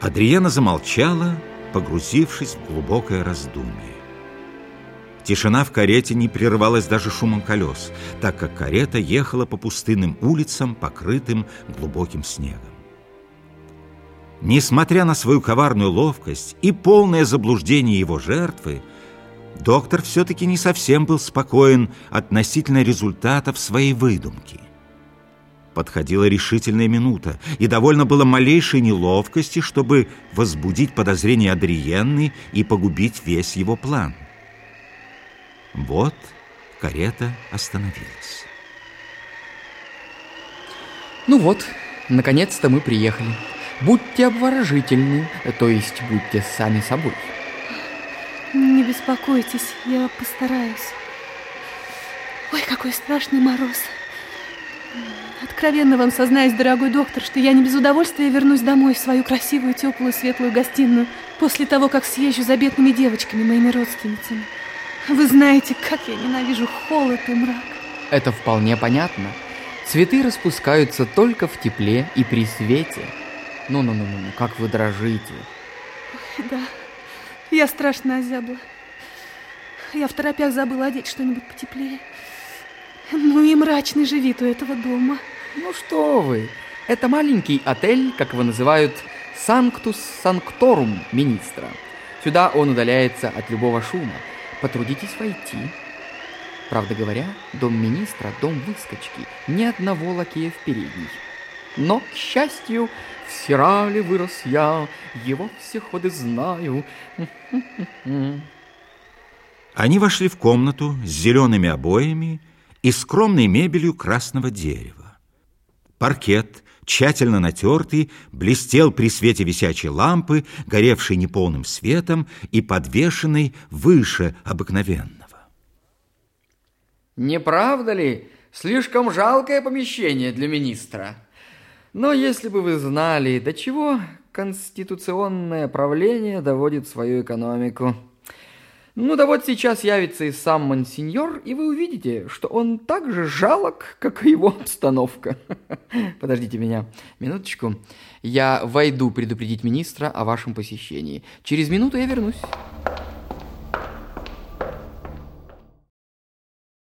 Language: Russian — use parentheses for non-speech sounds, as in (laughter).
Адриена замолчала, погрузившись в глубокое раздумье. Тишина в карете не прерывалась даже шумом колес, так как карета ехала по пустынным улицам, покрытым глубоким снегом. Несмотря на свою коварную ловкость и полное заблуждение его жертвы, доктор все-таки не совсем был спокоен относительно результатов своей выдумки. Подходила решительная минута, и довольно было малейшей неловкости, чтобы возбудить подозрение Адриенны и погубить весь его план. Вот карета остановилась. Ну вот, наконец-то мы приехали. Будьте обворожительны, то есть будьте сами собой. Не беспокойтесь, я постараюсь. Ой, какой страшный мороз. Откровенно вам сознаюсь, дорогой доктор, что я не без удовольствия вернусь домой в свою красивую, теплую, светлую гостиную после того, как съезжу за бедными девочками, моими родственницами. Вы знаете, как я ненавижу холод и мрак. Это вполне понятно. Цветы распускаются только в тепле и при свете. Ну-ну-ну-ну, как вы дрожите. Ой, да, я страшно озябла. Я в торопях забыла одеть что-нибудь потеплее. И мрачный же вид у этого дома. Ну что вы, это маленький отель, как его называют, Санктус Санкторум министра. Сюда он удаляется от любого шума. Потрудитесь войти. Правда говоря, дом министра – дом выскочки, ни одного лакея в передней. Но, к счастью, в Сирале вырос я, его все ходы знаю. Они вошли в комнату с зелеными обоями и скромной мебелью красного дерева. Паркет, тщательно натертый, блестел при свете висячей лампы, горевшей неполным светом и подвешенной выше обыкновенного. Не правда ли? Слишком жалкое помещение для министра. Но если бы вы знали, до чего конституционное правление доводит свою экономику. Ну да вот сейчас явится и сам мансиньор, и вы увидите, что он так же жалок, как и его обстановка. (laughs) Подождите меня минуточку. Я войду предупредить министра о вашем посещении. Через минуту я вернусь.